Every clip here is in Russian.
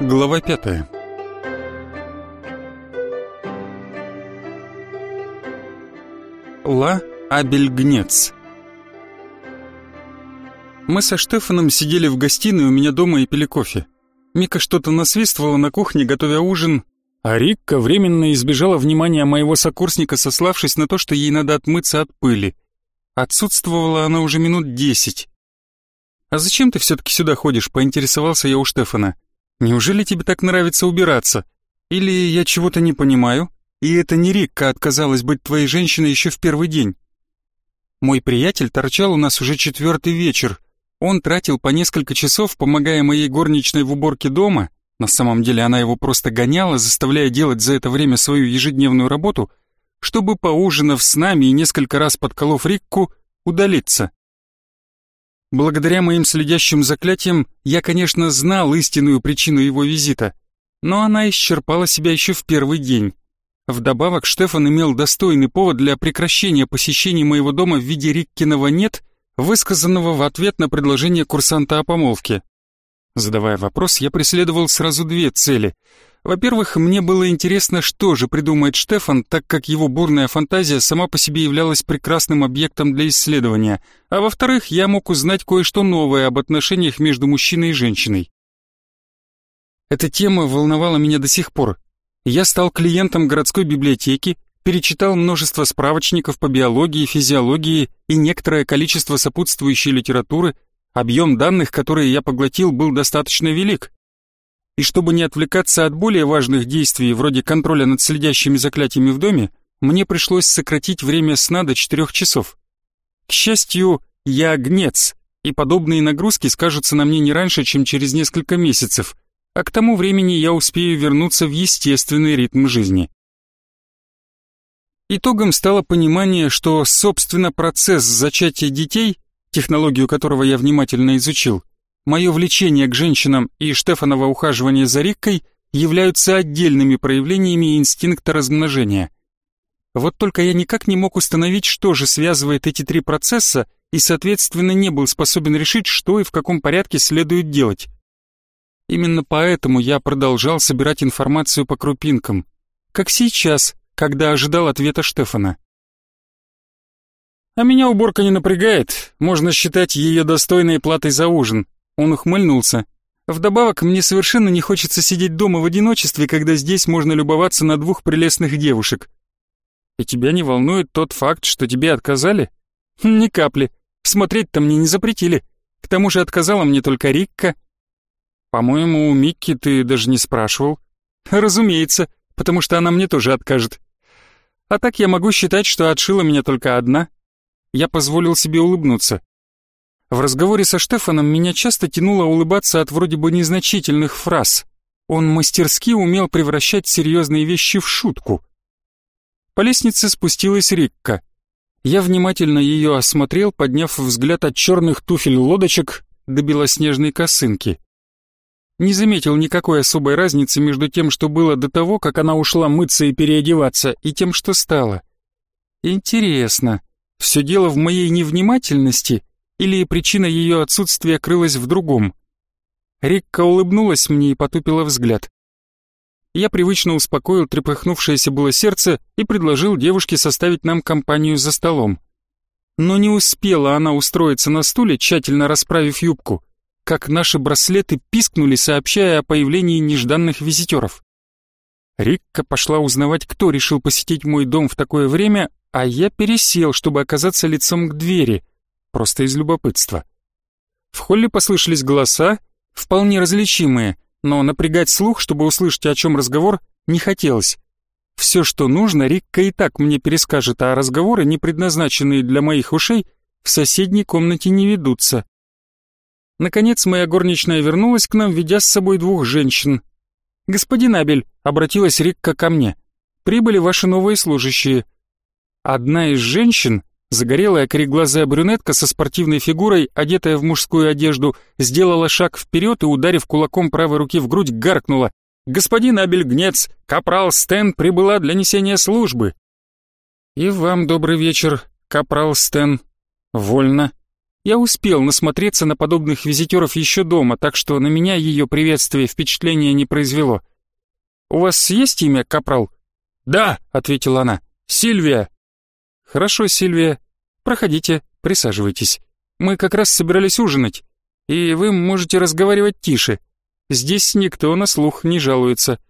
Глава пятая. Ла Абельгнец. Мы со Штефаном сидели в гостиной у меня дома и пили кофе. Мика что-то насвистывала на кухне, готовя ужин, а Рикка временно избежала внимания моего сокурсника, сославшись на то, что ей надо отмыться от пыли. Отсутствовала она уже минут десять. «А зачем ты все-таки сюда ходишь?» — поинтересовался я у Штефана. «Неужели тебе так нравится убираться? Или я чего-то не понимаю?» И это не Рикка отказалась быть твоей женщиной еще в первый день. Мой приятель торчал у нас уже четвертый вечер. Он тратил по несколько часов, помогая моей горничной в уборке дома. На самом деле она его просто гоняла, заставляя делать за это время свою ежедневную работу, чтобы, поужинав с нами и несколько раз подколов Рикку, удалиться. Благодаря моим следящим заклятиям я, конечно, знал истинную причину его визита, но она исчерпала себя еще в первый день. Вдобавок, Штефан имел достойный повод для прекращения посещений моего дома в виде Риккиного «нет», высказанного в ответ на предложение курсанта о помолвке. Задавая вопрос, я преследовал сразу две цели. Во-первых, мне было интересно, что же придумает Штефан, так как его бурная фантазия сама по себе являлась прекрасным объектом для исследования, а во-вторых, я мог узнать кое-что новое об отношениях между мужчиной и женщиной. Эта тема волновала меня до сих пор, я стал клиентом городской библиотеки, перечитал множество справочников по биологии, физиологии и некоторое количество сопутствующей литературы, объем данных, которые я поглотил, был достаточно велик. И чтобы не отвлекаться от более важных действий, вроде контроля над следящими заклятиями в доме, мне пришлось сократить время сна до четырех часов. К счастью, я огнец, и подобные нагрузки скажутся на мне не раньше, чем через несколько месяцев, а к тому времени я успею вернуться в естественный ритм жизни. Итогом стало понимание, что, собственно, процесс зачатия детей, технологию которого я внимательно изучил, мое влечение к женщинам и Штефаново ухаживание за Риккой являются отдельными проявлениями инстинкта размножения. Вот только я никак не мог установить, что же связывает эти три процесса, и, соответственно, не был способен решить, что и в каком порядке следует делать. Именно поэтому я продолжал собирать информацию по крупинкам, как сейчас, когда ожидал ответа Штефана. «А меня уборка не напрягает, можно считать ее достойной платой за ужин», он ухмыльнулся. «Вдобавок, мне совершенно не хочется сидеть дома в одиночестве, когда здесь можно любоваться на двух прелестных девушек». «И тебя не волнует тот факт, что тебе отказали?» «Ни капли. Смотреть-то мне не запретили. К тому же отказала мне только Рикка, «По-моему, у Микки ты даже не спрашивал». «Разумеется, потому что она мне тоже откажет. А так я могу считать, что отшила меня только одна». Я позволил себе улыбнуться. В разговоре со Штефаном меня часто тянуло улыбаться от вроде бы незначительных фраз. Он мастерски умел превращать серьезные вещи в шутку. По лестнице спустилась Рикка. Я внимательно ее осмотрел, подняв взгляд от черных туфель лодочек до белоснежной косынки не заметил никакой особой разницы между тем, что было до того, как она ушла мыться и переодеваться, и тем, что стало. Интересно, все дело в моей невнимательности или причина ее отсутствия крылась в другом? Рикка улыбнулась мне и потупила взгляд. Я привычно успокоил трепыхнувшееся было сердце и предложил девушке составить нам компанию за столом. Но не успела она устроиться на стуле, тщательно расправив юбку, как наши браслеты пискнули, сообщая о появлении нежданных визитеров. Рикка пошла узнавать, кто решил посетить мой дом в такое время, а я пересел, чтобы оказаться лицом к двери, просто из любопытства. В холле послышались голоса, вполне различимые, но напрягать слух, чтобы услышать, о чем разговор, не хотелось. Все, что нужно, Рикка и так мне перескажет, а разговоры, не предназначенные для моих ушей, в соседней комнате не ведутся. Наконец моя горничная вернулась к нам, ведя с собой двух женщин. «Господин Абель», — обратилась Рикка ко мне, — «прибыли ваши новые служащие». Одна из женщин, загорелая кореглазая брюнетка со спортивной фигурой, одетая в мужскую одежду, сделала шаг вперед и, ударив кулаком правой руки в грудь, гаркнула. «Господин Абель Гнец, капрал Стен прибыла для несения службы». «И вам добрый вечер, капрал Стен. Вольно». Я успел насмотреться на подобных визитеров еще дома, так что на меня ее приветствие впечатления не произвело. «У вас есть имя, Капрал?» «Да», — ответила она. «Сильвия». «Хорошо, Сильвия. Проходите, присаживайтесь. Мы как раз собирались ужинать, и вы можете разговаривать тише. Здесь никто на слух не жалуется».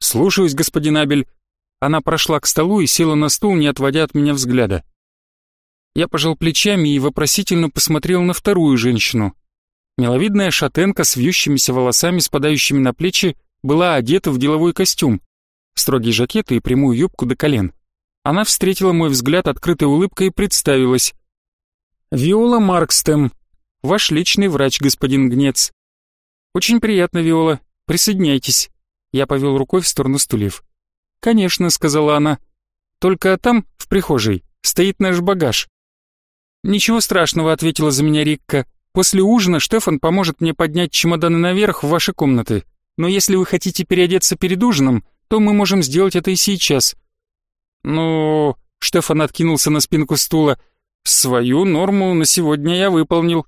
«Слушаюсь, господин Абель». Она прошла к столу и села на стул, не отводя от меня взгляда. Я пожал плечами и вопросительно посмотрел на вторую женщину. Миловидная шатенка с вьющимися волосами, спадающими на плечи, была одета в деловой костюм, строгий жакет и прямую юбку до колен. Она встретила мой взгляд открытой улыбкой и представилась. «Виола Маркстем, ваш личный врач, господин Гнец». «Очень приятно, Виола. Присоединяйтесь». Я повел рукой в сторону стульев. «Конечно», — сказала она. «Только там, в прихожей, стоит наш багаж. «Ничего страшного», — ответила за меня Рикка. «После ужина Штефан поможет мне поднять чемоданы наверх в ваши комнаты. Но если вы хотите переодеться перед ужином, то мы можем сделать это и сейчас». «Ну...» — Штефан откинулся на спинку стула. «Свою норму на сегодня я выполнил».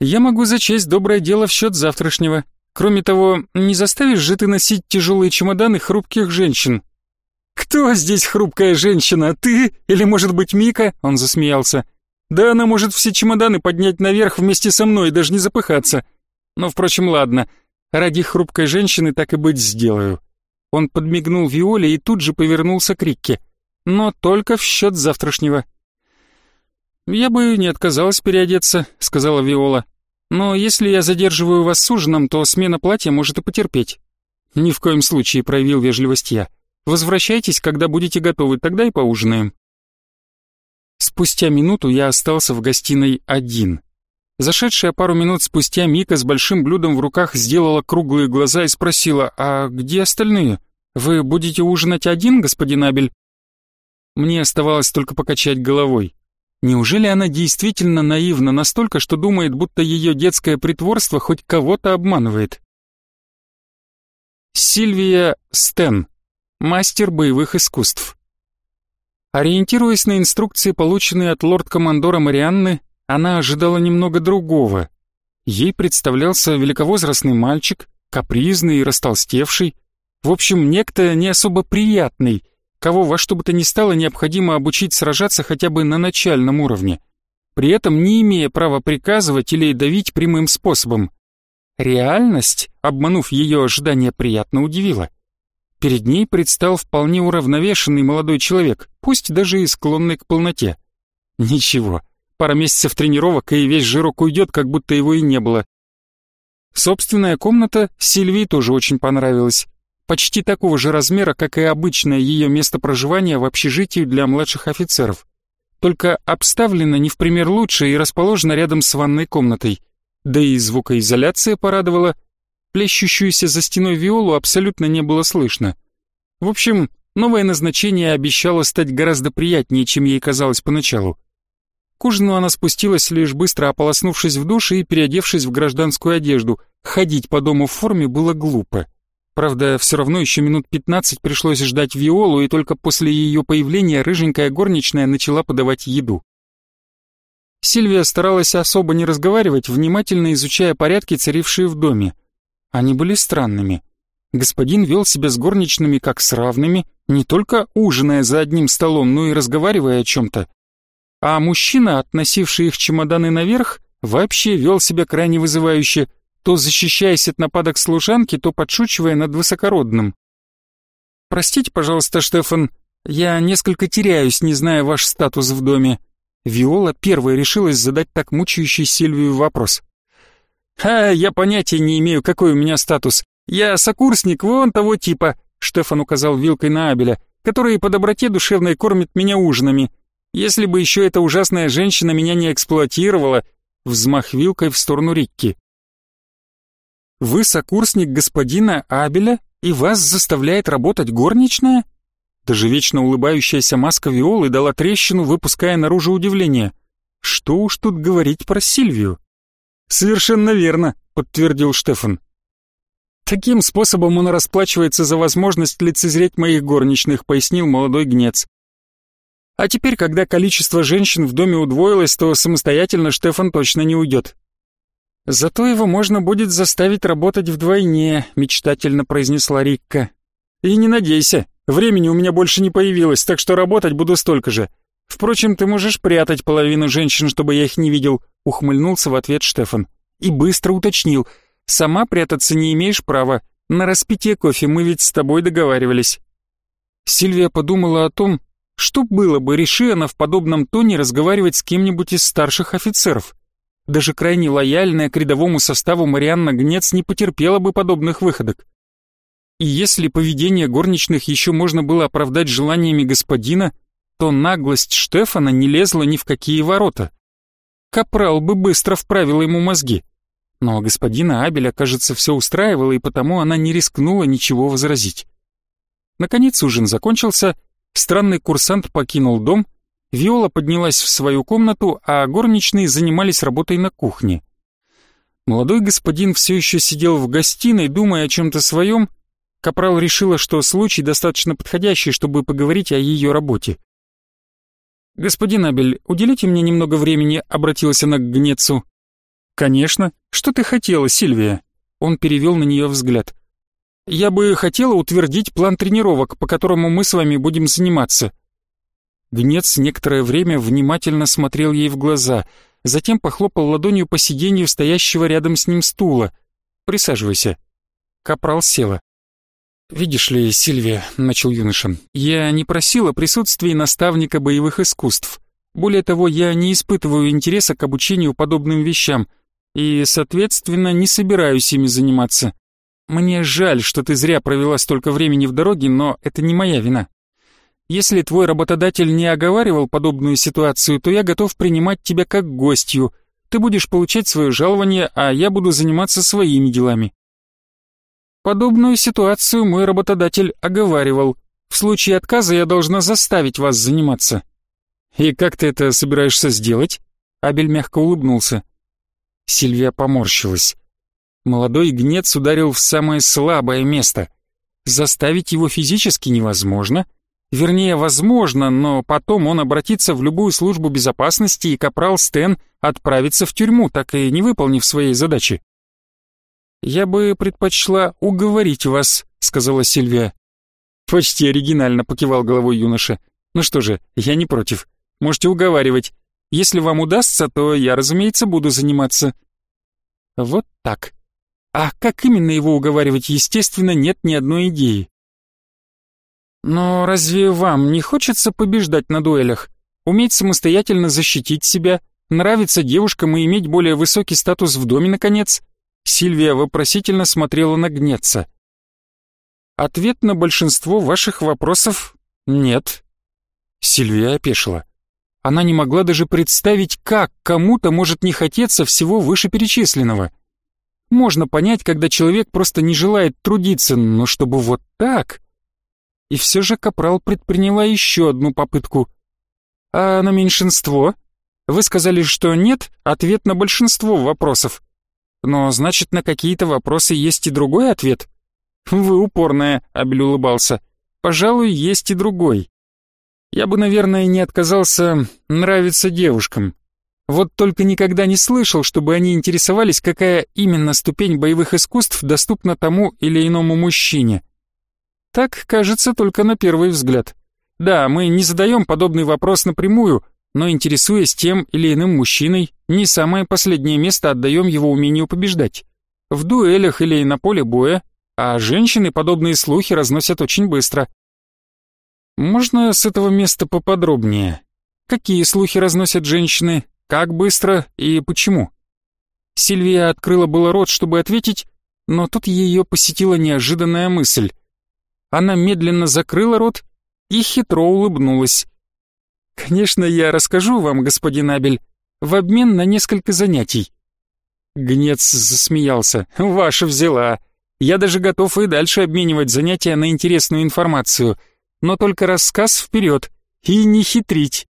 «Я могу зачесть доброе дело в счет завтрашнего. Кроме того, не заставишь же ты носить тяжелые чемоданы хрупких женщин». «Кто здесь хрупкая женщина? Ты? Или, может быть, Мика?» Он засмеялся. Да она может все чемоданы поднять наверх вместе со мной и даже не запыхаться. Но, впрочем, ладно. Ради хрупкой женщины так и быть сделаю. Он подмигнул Виоле и тут же повернулся к Рикке. Но только в счет завтрашнего. «Я бы не отказалась переодеться», — сказала Виола. «Но если я задерживаю вас с ужином, то смена платья может и потерпеть». «Ни в коем случае», — проявил вежливость я. «Возвращайтесь, когда будете готовы, тогда и поужинаем». Спустя минуту я остался в гостиной один. Зашедшая пару минут спустя Мика с большим блюдом в руках сделала круглые глаза и спросила, «А где остальные? Вы будете ужинать один, господин Абель?» Мне оставалось только покачать головой. Неужели она действительно наивна настолько, что думает, будто ее детское притворство хоть кого-то обманывает? Сильвия Стен, мастер боевых искусств. Ориентируясь на инструкции, полученные от лорд-командора Марианны, она ожидала немного другого. Ей представлялся великовозрастный мальчик, капризный и растолстевший, в общем, некто не особо приятный, кого во что бы то ни стало необходимо обучить сражаться хотя бы на начальном уровне, при этом не имея права приказывать или давить прямым способом. Реальность, обманув ее ожидания, приятно удивила. Перед ней предстал вполне уравновешенный молодой человек, пусть даже и склонный к полноте. Ничего, пара месяцев тренировок, и весь жирок уйдет, как будто его и не было. Собственная комната Сильвии тоже очень понравилась. Почти такого же размера, как и обычное ее место проживания в общежитии для младших офицеров. Только обставлена не в пример лучше и расположена рядом с ванной комнатой. Да и звукоизоляция порадовала, Плещущуюся за стеной виолу абсолютно не было слышно. В общем, новое назначение обещало стать гораздо приятнее, чем ей казалось поначалу. К ужину она спустилась, лишь быстро ополоснувшись в душе и переодевшись в гражданскую одежду. Ходить по дому в форме было глупо. Правда, все равно еще минут пятнадцать пришлось ждать Виолу, и только после ее появления рыженькая горничная начала подавать еду. Сильвия старалась особо не разговаривать, внимательно изучая порядки, царившие в доме. Они были странными. Господин вел себя с горничными как с равными, не только ужиная за одним столом, но и разговаривая о чем-то. А мужчина, относивший их чемоданы наверх, вообще вел себя крайне вызывающе, то защищаясь от нападок служанки, то подшучивая над высокородным. «Простите, пожалуйста, Штефан, я несколько теряюсь, не зная ваш статус в доме». Виола первой решилась задать так мучающий Сильвию вопрос. «Ха, я понятия не имею, какой у меня статус. Я сокурсник вон того типа», — Штефан указал вилкой на Абеля, «который по доброте душевной кормит меня ужинами. Если бы еще эта ужасная женщина меня не эксплуатировала», — взмах вилкой в сторону Рикки. «Вы сокурсник господина Абеля, и вас заставляет работать горничная?» Даже вечно улыбающаяся маска Виолы дала трещину, выпуская наружу удивление. Что уж тут говорить про Сильвию? «Совершенно верно», — подтвердил Штефан. «Таким способом он расплачивается за возможность лицезреть моих горничных», — пояснил молодой гнец. А теперь, когда количество женщин в доме удвоилось, то самостоятельно Штефан точно не уйдет. «Зато его можно будет заставить работать вдвойне», — мечтательно произнесла Рикка. «И не надейся, времени у меня больше не появилось, так что работать буду столько же. Впрочем, ты можешь прятать половину женщин, чтобы я их не видел», — ухмыльнулся в ответ Штефан. И быстро уточнил. «Сама прятаться не имеешь права. На распитие кофе мы ведь с тобой договаривались». Сильвия подумала о том, что было бы, реши она в подобном тоне разговаривать с кем-нибудь из старших офицеров. Даже крайне лояльная к рядовому составу Марианна Гнец не потерпела бы подобных выходок. И если поведение горничных еще можно было оправдать желаниями господина, то наглость Штефана не лезла ни в какие ворота. Капрал бы быстро вправил ему мозги. Но господина Абеля, кажется, все устраивало, и потому она не рискнула ничего возразить. Наконец ужин закончился, странный курсант покинул дом — Виола поднялась в свою комнату, а горничные занимались работой на кухне. Молодой господин все еще сидел в гостиной, думая о чем-то своем. Капрал решила, что случай достаточно подходящий, чтобы поговорить о ее работе. «Господин Абель, уделите мне немного времени», — обратился она к Гнецу. «Конечно. Что ты хотела, Сильвия?» Он перевел на нее взгляд. «Я бы хотела утвердить план тренировок, по которому мы с вами будем заниматься. Гнец некоторое время внимательно смотрел ей в глаза, затем похлопал ладонью по сиденью стоящего рядом с ним стула. «Присаживайся». Капрал села. «Видишь ли, Сильвия», — начал юноша, — «я не просил о присутствии наставника боевых искусств. Более того, я не испытываю интереса к обучению подобным вещам и, соответственно, не собираюсь ими заниматься. Мне жаль, что ты зря провела столько времени в дороге, но это не моя вина. Если твой работодатель не оговаривал подобную ситуацию, то я готов принимать тебя как гостью. Ты будешь получать свое жалование, а я буду заниматься своими делами. Подобную ситуацию мой работодатель оговаривал. В случае отказа я должна заставить вас заниматься. И как ты это собираешься сделать? Абель мягко улыбнулся. Сильвия поморщилась. Молодой гнец ударил в самое слабое место. Заставить его физически невозможно — Вернее, возможно, но потом он обратится в любую службу безопасности, и капрал Стэн отправится в тюрьму, так и не выполнив своей задачи. «Я бы предпочла уговорить вас», — сказала Сильвия. «Почти оригинально», — покивал головой юноша. «Ну что же, я не против. Можете уговаривать. Если вам удастся, то я, разумеется, буду заниматься». Вот так. А как именно его уговаривать, естественно, нет ни одной идеи. Но разве вам не хочется побеждать на дуэлях? Уметь самостоятельно защитить себя, нравиться девушкам и иметь более высокий статус в доме, наконец? Сильвия вопросительно смотрела на Гнеца. Ответ на большинство ваших вопросов — нет. Сильвия опешила. Она не могла даже представить, как кому-то может не хотеться всего вышеперечисленного. Можно понять, когда человек просто не желает трудиться, но чтобы вот так... И все же Капрал предприняла еще одну попытку. «А на меньшинство? Вы сказали, что нет, ответ на большинство вопросов. Но значит, на какие-то вопросы есть и другой ответ?» «Вы упорная», — Абель улыбался. «Пожалуй, есть и другой. Я бы, наверное, не отказался нравиться девушкам. Вот только никогда не слышал, чтобы они интересовались, какая именно ступень боевых искусств доступна тому или иному мужчине. Так кажется только на первый взгляд. Да, мы не задаем подобный вопрос напрямую, но интересуясь тем или иным мужчиной, не самое последнее место отдаем его умению побеждать. В дуэлях или на поле боя, а женщины подобные слухи разносят очень быстро. Можно с этого места поподробнее? Какие слухи разносят женщины, как быстро и почему? Сильвия открыла было рот, чтобы ответить, но тут ее посетила неожиданная мысль. Она медленно закрыла рот и хитро улыбнулась. «Конечно, я расскажу вам, господин Абель, в обмен на несколько занятий». Гнец засмеялся. «Ваша взяла. Я даже готов и дальше обменивать занятия на интересную информацию, но только рассказ вперед и не хитрить».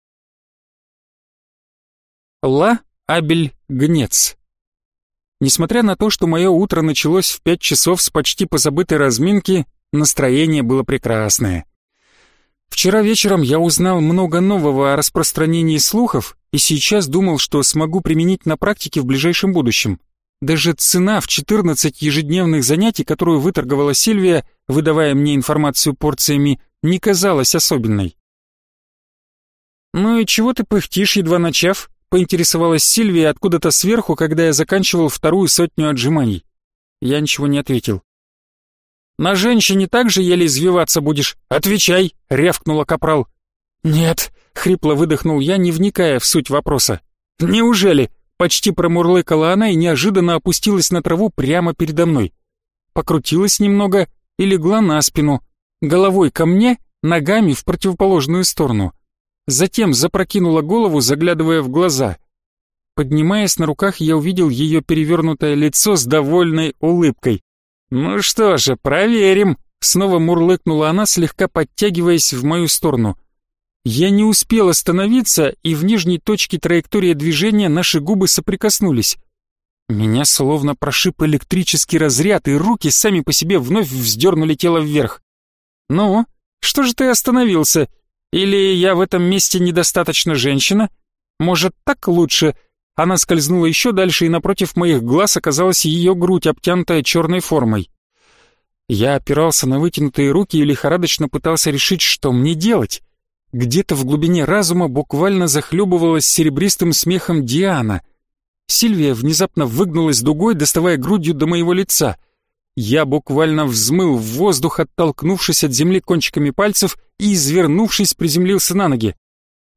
Ла Абель Гнец Несмотря на то, что мое утро началось в пять часов с почти позабытой разминки, Настроение было прекрасное. Вчера вечером я узнал много нового о распространении слухов и сейчас думал, что смогу применить на практике в ближайшем будущем. Даже цена в 14 ежедневных занятий, которую выторговала Сильвия, выдавая мне информацию порциями, не казалась особенной. «Ну и чего ты пыхтишь, едва начав?» — поинтересовалась Сильвия откуда-то сверху, когда я заканчивал вторую сотню отжиманий. Я ничего не ответил. «На женщине так же еле извиваться будешь? Отвечай!» — рявкнула капрал. «Нет», — хрипло выдохнул я, не вникая в суть вопроса. «Неужели?» — почти промурлыкала она и неожиданно опустилась на траву прямо передо мной. Покрутилась немного и легла на спину, головой ко мне, ногами в противоположную сторону. Затем запрокинула голову, заглядывая в глаза. Поднимаясь на руках, я увидел ее перевернутое лицо с довольной улыбкой. «Ну что же, проверим!» Снова мурлыкнула она, слегка подтягиваясь в мою сторону. Я не успел остановиться, и в нижней точке траектории движения наши губы соприкоснулись. Меня словно прошиб электрический разряд, и руки сами по себе вновь вздернули тело вверх. «Ну, что же ты остановился? Или я в этом месте недостаточно женщина? Может, так лучше?» Она скользнула еще дальше, и напротив моих глаз оказалась ее грудь, обтянутая черной формой. Я опирался на вытянутые руки и лихорадочно пытался решить, что мне делать. Где-то в глубине разума буквально захлебывалась серебристым смехом Диана. Сильвия внезапно выгнулась дугой, доставая грудью до моего лица. Я буквально взмыл в воздух, оттолкнувшись от земли кончиками пальцев и, извернувшись, приземлился на ноги.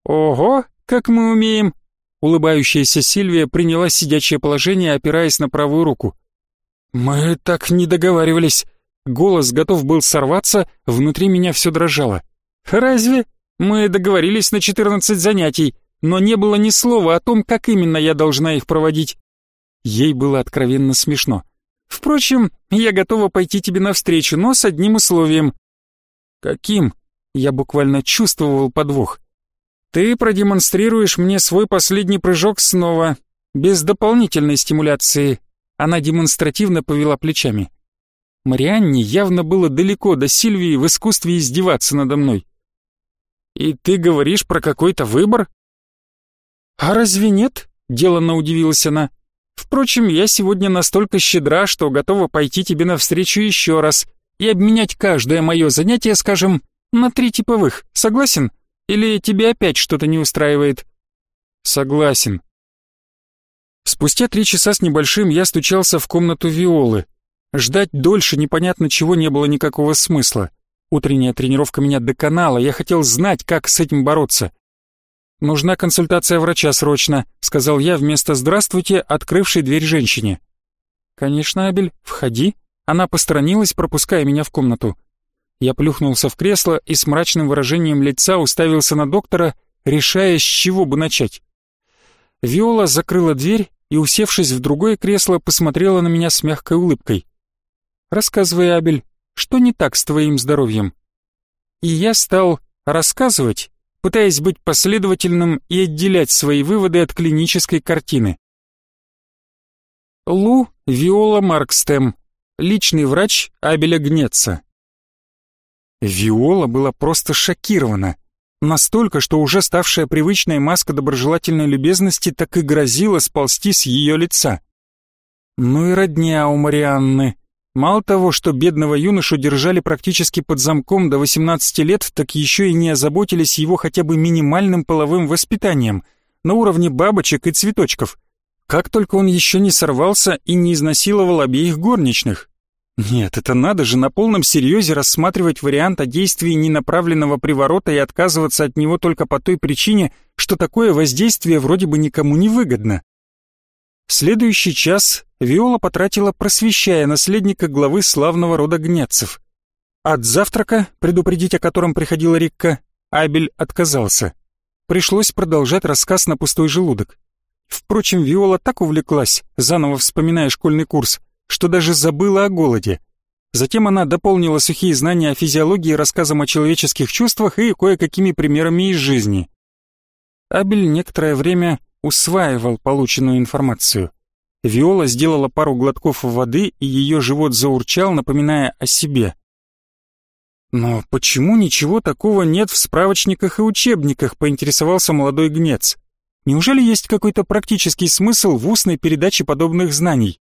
«Ого, как мы умеем!» Улыбающаяся Сильвия приняла сидячее положение, опираясь на правую руку. «Мы так не договаривались!» Голос готов был сорваться, внутри меня все дрожало. «Разве?» Мы договорились на 14 занятий, но не было ни слова о том, как именно я должна их проводить. Ей было откровенно смешно. Впрочем, я готова пойти тебе навстречу, но с одним условием. Каким? Я буквально чувствовал подвох. Ты продемонстрируешь мне свой последний прыжок снова, без дополнительной стимуляции. Она демонстративно повела плечами. Марианне явно было далеко до Сильвии в искусстве издеваться надо мной. «И ты говоришь про какой-то выбор?» «А разве нет?» — деланно удивилась она. «Впрочем, я сегодня настолько щедра, что готова пойти тебе навстречу еще раз и обменять каждое мое занятие, скажем, на три типовых. Согласен? Или тебе опять что-то не устраивает?» «Согласен». Спустя три часа с небольшим я стучался в комнату Виолы. Ждать дольше непонятно чего не было никакого смысла. Утренняя тренировка меня доконала, я хотел знать, как с этим бороться. «Нужна консультация врача срочно», — сказал я вместо «здравствуйте», открывшей дверь женщине. «Конечно, Абель, входи». Она посторонилась, пропуская меня в комнату. Я плюхнулся в кресло и с мрачным выражением лица уставился на доктора, решая, с чего бы начать. Виола закрыла дверь и, усевшись в другое кресло, посмотрела на меня с мягкой улыбкой. «Рассказывай, Абель, что не так с твоим здоровьем? И я стал рассказывать, пытаясь быть последовательным и отделять свои выводы от клинической картины. Лу Виола Маркстем, личный врач Абеля Гнеца. Виола была просто шокирована. Настолько, что уже ставшая привычной маска доброжелательной любезности так и грозила сползти с ее лица. Ну и родня у Марианны. Мало того, что бедного юношу держали практически под замком до 18 лет, так еще и не озаботились его хотя бы минимальным половым воспитанием, на уровне бабочек и цветочков. Как только он еще не сорвался и не изнасиловал обеих горничных. Нет, это надо же на полном серьезе рассматривать вариант о действии ненаправленного приворота и отказываться от него только по той причине, что такое воздействие вроде бы никому не выгодно. Следующий час Виола потратила, просвещая наследника главы славного рода Гнецев. От завтрака, предупредить о котором приходила Рикка, Абель отказался. Пришлось продолжать рассказ на пустой желудок. Впрочем, Виола так увлеклась, заново вспоминая школьный курс, что даже забыла о голоде. Затем она дополнила сухие знания о физиологии рассказом о человеческих чувствах и кое-какими примерами из жизни. Абель некоторое время усваивал полученную информацию. Виола сделала пару глотков воды, и ее живот заурчал, напоминая о себе. Но почему ничего такого нет в справочниках и учебниках, поинтересовался молодой гнец. Неужели есть какой-то практический смысл в устной передаче подобных знаний?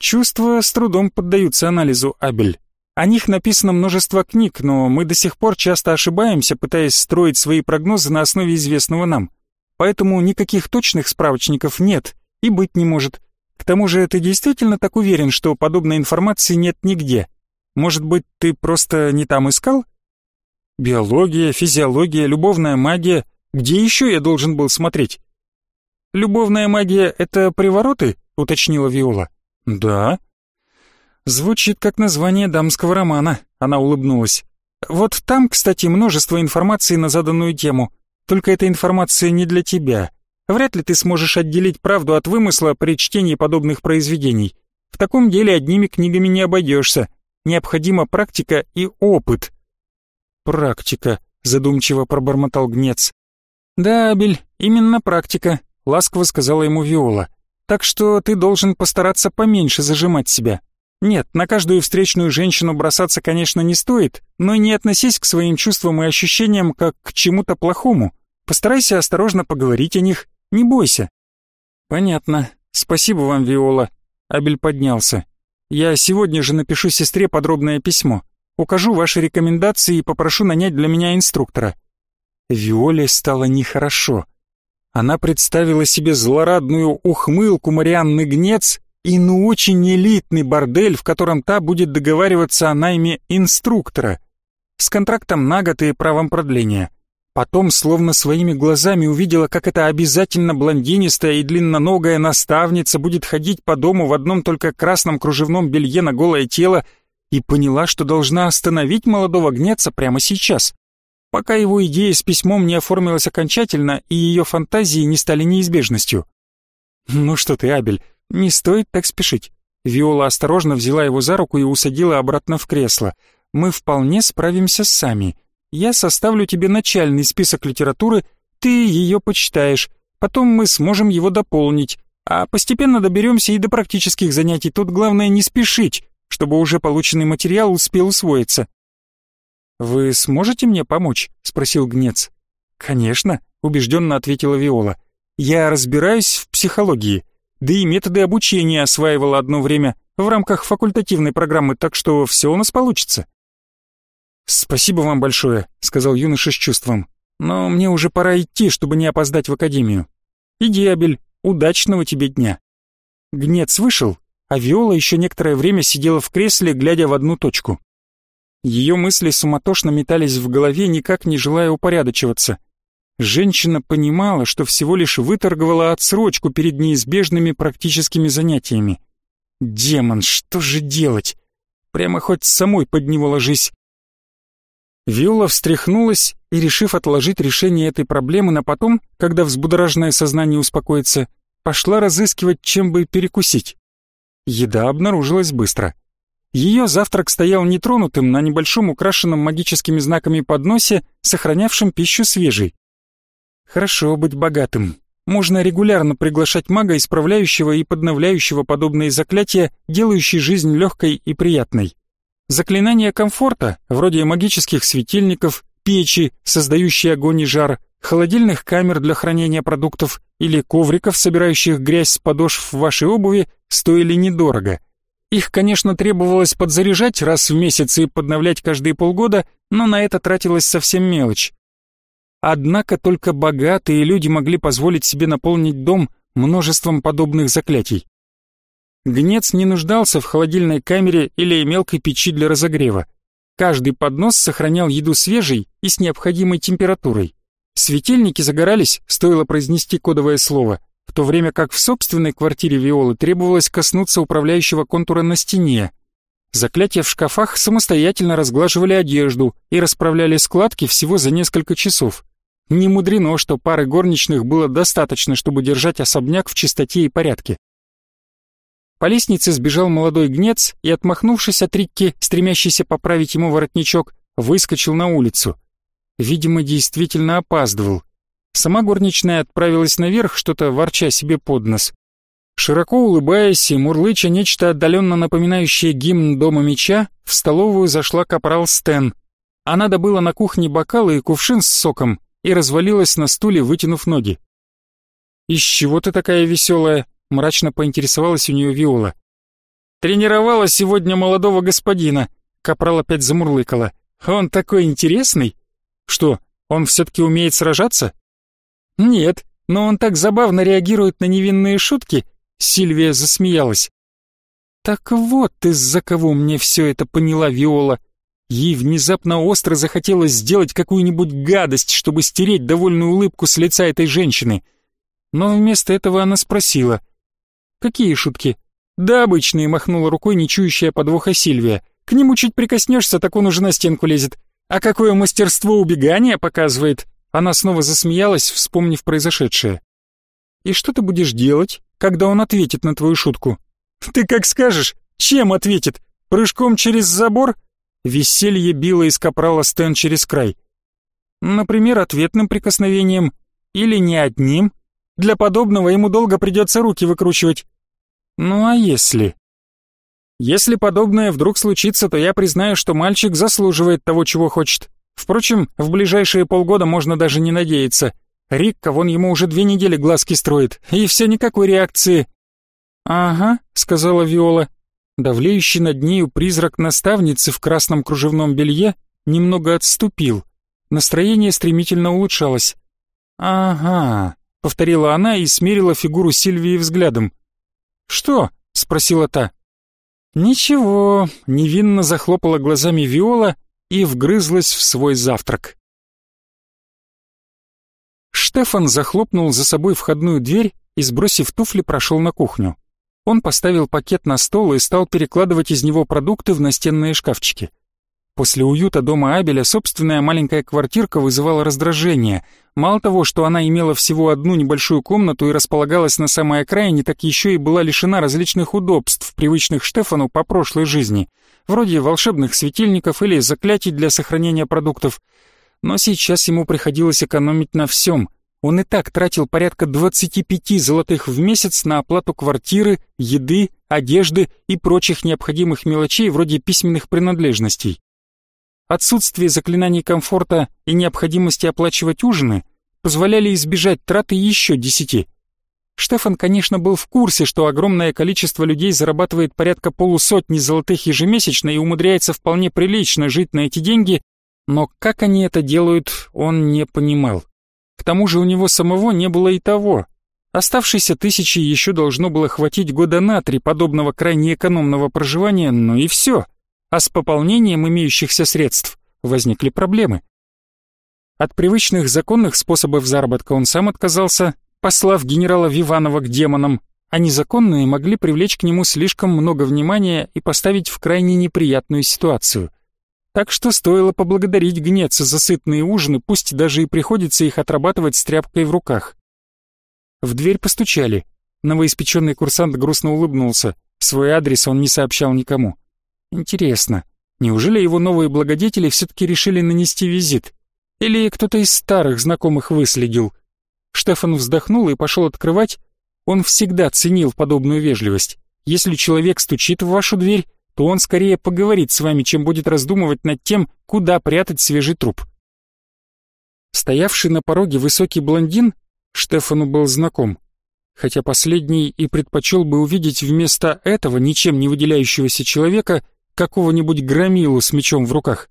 Чувства с трудом поддаются анализу, Абель. О них написано множество книг, но мы до сих пор часто ошибаемся, пытаясь строить свои прогнозы на основе известного нам. Поэтому никаких точных справочников нет и быть не может. К тому же ты действительно так уверен, что подобной информации нет нигде? Может быть, ты просто не там искал? Биология, физиология, любовная магия. Где еще я должен был смотреть? Любовная магия — это привороты? Уточнила Виола. Да. Звучит как название дамского романа. Она улыбнулась. Вот там, кстати, множество информации на заданную тему. Только эта информация не для тебя. Вряд ли ты сможешь отделить правду от вымысла при чтении подобных произведений. В таком деле одними книгами не обойдешься. Необходима практика и опыт. Практика, задумчиво пробормотал Гнец. Да, Абель, именно практика, ласково сказала ему Виола. Так что ты должен постараться поменьше зажимать себя. Нет, на каждую встречную женщину бросаться, конечно, не стоит, но не относись к своим чувствам и ощущениям как к чему-то плохому. Постарайся осторожно поговорить о них, не бойся». «Понятно. Спасибо вам, Виола». Абель поднялся. «Я сегодня же напишу сестре подробное письмо. Укажу ваши рекомендации и попрошу нанять для меня инструктора». Виоле стало нехорошо. Она представила себе злорадную ухмылку Марианны Гнец и ну очень элитный бордель, в котором та будет договариваться о найме инструктора. С контрактом на год и правом продления. Потом, словно своими глазами увидела, как эта обязательно блондинистая и длинноногая наставница будет ходить по дому в одном только красном кружевном белье на голое тело и поняла, что должна остановить молодого гнеца прямо сейчас, пока его идея с письмом не оформилась окончательно и ее фантазии не стали неизбежностью. «Ну что ты, Абель, не стоит так спешить». Виола осторожно взяла его за руку и усадила обратно в кресло. «Мы вполне справимся сами». Я составлю тебе начальный список литературы, ты ее почитаешь, потом мы сможем его дополнить, а постепенно доберемся и до практических занятий. Тут главное не спешить, чтобы уже полученный материал успел усвоиться. «Вы сможете мне помочь?» — спросил Гнец. «Конечно», — убежденно ответила Виола. «Я разбираюсь в психологии, да и методы обучения осваивала одно время в рамках факультативной программы, так что все у нас получится». «Спасибо вам большое», — сказал юноша с чувством. «Но мне уже пора идти, чтобы не опоздать в академию. Иди, Абель, удачного тебе дня». Гнец вышел, а Виола еще некоторое время сидела в кресле, глядя в одну точку. Ее мысли суматошно метались в голове, никак не желая упорядочиваться. Женщина понимала, что всего лишь выторговала отсрочку перед неизбежными практическими занятиями. «Демон, что же делать? Прямо хоть самой под него ложись». Виола встряхнулась и, решив отложить решение этой проблемы на потом, когда взбудораженное сознание успокоится, пошла разыскивать, чем бы перекусить. Еда обнаружилась быстро. Ее завтрак стоял нетронутым на небольшом украшенном магическими знаками подносе, сохранявшем пищу свежей. Хорошо быть богатым. Можно регулярно приглашать мага, исправляющего и подновляющего подобные заклятия, делающие жизнь легкой и приятной. Заклинания комфорта, вроде магических светильников, печи, создающие огонь и жар, холодильных камер для хранения продуктов или ковриков, собирающих грязь с подошв в вашей обуви, стоили недорого. Их, конечно, требовалось подзаряжать раз в месяц и подновлять каждые полгода, но на это тратилась совсем мелочь. Однако только богатые люди могли позволить себе наполнить дом множеством подобных заклятий. Гнец не нуждался в холодильной камере или мелкой печи для разогрева. Каждый поднос сохранял еду свежей и с необходимой температурой. Светильники загорались, стоило произнести кодовое слово, в то время как в собственной квартире Виолы требовалось коснуться управляющего контура на стене. Заклятия в шкафах самостоятельно разглаживали одежду и расправляли складки всего за несколько часов. Не мудрено, что пары горничных было достаточно, чтобы держать особняк в чистоте и порядке. По лестнице сбежал молодой гнец и, отмахнувшись от Рикки, стремящийся поправить ему воротничок, выскочил на улицу. Видимо, действительно опаздывал. Сама горничная отправилась наверх, что-то ворча себе под нос. Широко улыбаясь и мурлыча нечто отдаленно напоминающее гимн Дома Меча, в столовую зашла капрал Стэн. Она добыла на кухне бокалы и кувшин с соком и развалилась на стуле, вытянув ноги. «Из чего ты такая веселая?» — мрачно поинтересовалась у нее Виола. «Тренировала сегодня молодого господина», — капрал опять замурлыкала. «Он такой интересный!» «Что, он все-таки умеет сражаться?» «Нет, но он так забавно реагирует на невинные шутки», — Сильвия засмеялась. «Так вот из-за кого мне все это поняла Виола. Ей внезапно остро захотелось сделать какую-нибудь гадость, чтобы стереть довольную улыбку с лица этой женщины. Но вместо этого она спросила. «Какие шутки?» «Да обычные», — махнула рукой нечующая подвоха Сильвия. «К нему чуть прикоснешься, так он уже на стенку лезет. А какое мастерство убегания показывает!» Она снова засмеялась, вспомнив произошедшее. «И что ты будешь делать, когда он ответит на твою шутку?» «Ты как скажешь, чем ответит? Прыжком через забор?» Веселье било из капрала Стэн через край. «Например, ответным прикосновением. Или не одним. Для подобного ему долго придется руки выкручивать. Ну а если...» Если подобное вдруг случится, то я признаю, что мальчик заслуживает того, чего хочет. Впрочем, в ближайшие полгода можно даже не надеяться. Рикка, вон ему уже две недели глазки строит, и все никакой реакции. «Ага», — сказала Виола. Давлеющий над нею призрак наставницы в красном кружевном белье немного отступил. Настроение стремительно улучшалось. «Ага», — повторила она и смерила фигуру Сильвии взглядом. «Что?» — спросила та. «Ничего», — невинно захлопала глазами Виола и вгрызлась в свой завтрак. Штефан захлопнул за собой входную дверь и, сбросив туфли, прошел на кухню. Он поставил пакет на стол и стал перекладывать из него продукты в настенные шкафчики. После уюта дома Абеля собственная маленькая квартирка вызывала раздражение. Мало того, что она имела всего одну небольшую комнату и располагалась на самой окраине, так еще и была лишена различных удобств, привычных Штефану по прошлой жизни, вроде волшебных светильников или заклятий для сохранения продуктов. Но сейчас ему приходилось экономить на всем. Он и так тратил порядка 25 золотых в месяц на оплату квартиры, еды, одежды и прочих необходимых мелочей вроде письменных принадлежностей. Отсутствие заклинаний комфорта и необходимости оплачивать ужины позволяли избежать траты еще десяти. Штефан, конечно, был в курсе, что огромное количество людей зарабатывает порядка полусотни золотых ежемесячно и умудряется вполне прилично жить на эти деньги, но как они это делают, он не понимал. К тому же у него самого не было и того. Оставшиеся тысячи еще должно было хватить года на три подобного крайне экономного проживания, но и все а с пополнением имеющихся средств возникли проблемы. От привычных законных способов заработка он сам отказался, послав генерала Виванова к демонам, а незаконные могли привлечь к нему слишком много внимания и поставить в крайне неприятную ситуацию. Так что стоило поблагодарить гнец за сытные ужины, пусть даже и приходится их отрабатывать с тряпкой в руках. В дверь постучали. Новоиспеченный курсант грустно улыбнулся. Свой адрес он не сообщал никому. Интересно, неужели его новые благодетели все-таки решили нанести визит? Или кто-то из старых знакомых выследил? Штефан вздохнул и пошел открывать. Он всегда ценил подобную вежливость. Если человек стучит в вашу дверь, то он скорее поговорит с вами, чем будет раздумывать над тем, куда прятать свежий труп. Стоявший на пороге высокий блондин Штефану был знаком, хотя последний и предпочел бы увидеть вместо этого ничем не выделяющегося человека какого-нибудь громилу с мечом в руках.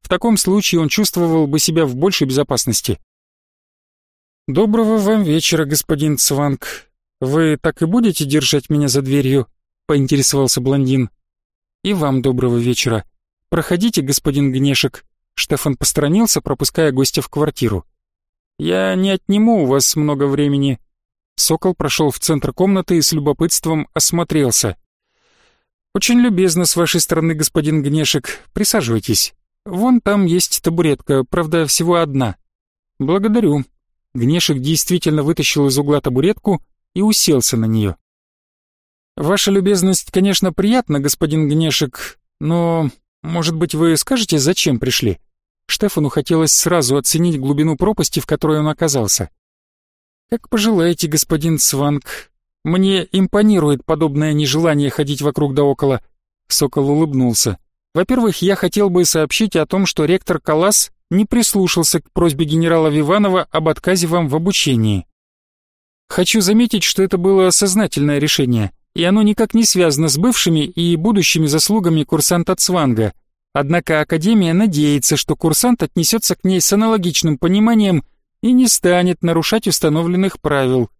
В таком случае он чувствовал бы себя в большей безопасности. «Доброго вам вечера, господин Цванг. Вы так и будете держать меня за дверью?» — поинтересовался блондин. «И вам доброго вечера. Проходите, господин Гнешек». Штефан посторонился, пропуская гостя в квартиру. «Я не отниму у вас много времени». Сокол прошел в центр комнаты и с любопытством осмотрелся. «Очень любезно с вашей стороны, господин Гнешек. Присаживайтесь. Вон там есть табуретка, правда, всего одна». «Благодарю». Гнешек действительно вытащил из угла табуретку и уселся на нее. «Ваша любезность, конечно, приятна, господин Гнешек, но, может быть, вы скажете, зачем пришли?» Штефану хотелось сразу оценить глубину пропасти, в которой он оказался. «Как пожелаете, господин Сванг. Мне импонирует подобное нежелание ходить вокруг да около. Сокол улыбнулся. Во-первых, я хотел бы сообщить о том, что ректор Калас не прислушался к просьбе генерала Виванова об отказе вам в обучении. Хочу заметить, что это было сознательное решение, и оно никак не связано с бывшими и будущими заслугами курсанта Цванга. Однако Академия надеется, что курсант отнесется к ней с аналогичным пониманием и не станет нарушать установленных правил.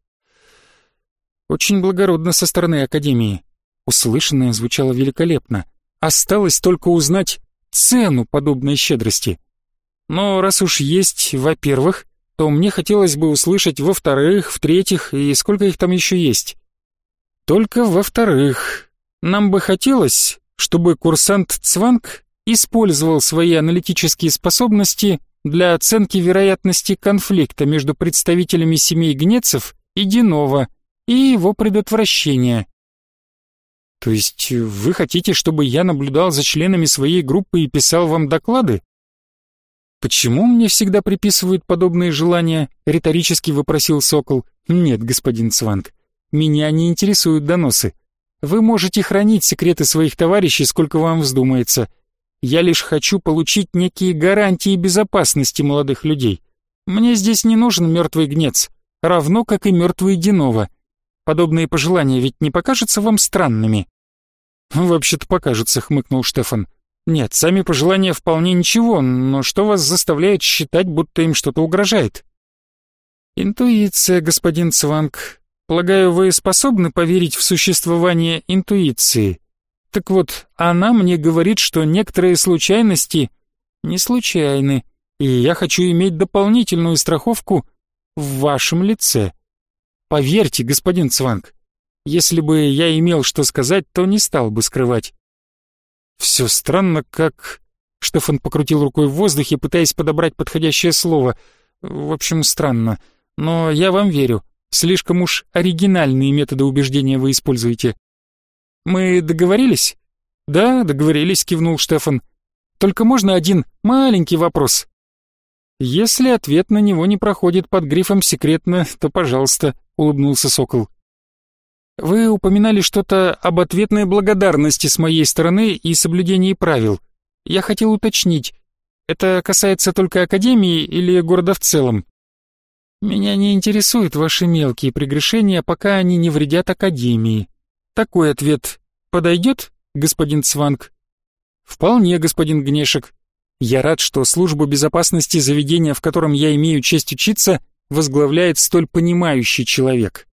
Очень благородно со стороны Академии. Услышанное звучало великолепно. Осталось только узнать цену подобной щедрости. Но раз уж есть, во-первых, то мне хотелось бы услышать во-вторых, в-третьих и сколько их там еще есть. Только во-вторых, нам бы хотелось, чтобы курсант Цванг использовал свои аналитические способности для оценки вероятности конфликта между представителями семей Гнецев и Динова и его предотвращения. То есть вы хотите, чтобы я наблюдал за членами своей группы и писал вам доклады? Почему мне всегда приписывают подобные желания? риторически вопросил Сокол. Нет, господин Цванг, меня не интересуют доносы. Вы можете хранить секреты своих товарищей, сколько вам вздумается. Я лишь хочу получить некие гарантии безопасности молодых людей. Мне здесь не нужен мертвый гнец, равно как и мертвый Динова. Подобные пожелания ведь не покажутся вам странными?» «Вообще-то покажется», — хмыкнул Штефан. «Нет, сами пожелания вполне ничего, но что вас заставляет считать, будто им что-то угрожает?» «Интуиция, господин Цванг. Полагаю, вы способны поверить в существование интуиции?» Так вот, она мне говорит, что некоторые случайности не случайны, и я хочу иметь дополнительную страховку в вашем лице. Поверьте, господин Цванг, если бы я имел что сказать, то не стал бы скрывать. Все странно, как... Штефан покрутил рукой в воздухе, пытаясь подобрать подходящее слово. В общем, странно. Но я вам верю. Слишком уж оригинальные методы убеждения вы используете. Мы договорились? Да, договорились, кивнул Штефан. Только можно один маленький вопрос. Если ответ на него не проходит под грифом секретно, то, пожалуйста, улыбнулся Сокол. Вы упоминали что-то об ответной благодарности с моей стороны и соблюдении правил. Я хотел уточнить, это касается только Академии или города в целом? Меня не интересуют ваши мелкие прегрешения, пока они не вредят Академии. Такой ответ подойдет, господин Цванг? Вполне, господин Гнешек. Я рад, что службу безопасности заведения, в котором я имею честь учиться, возглавляет столь понимающий человек.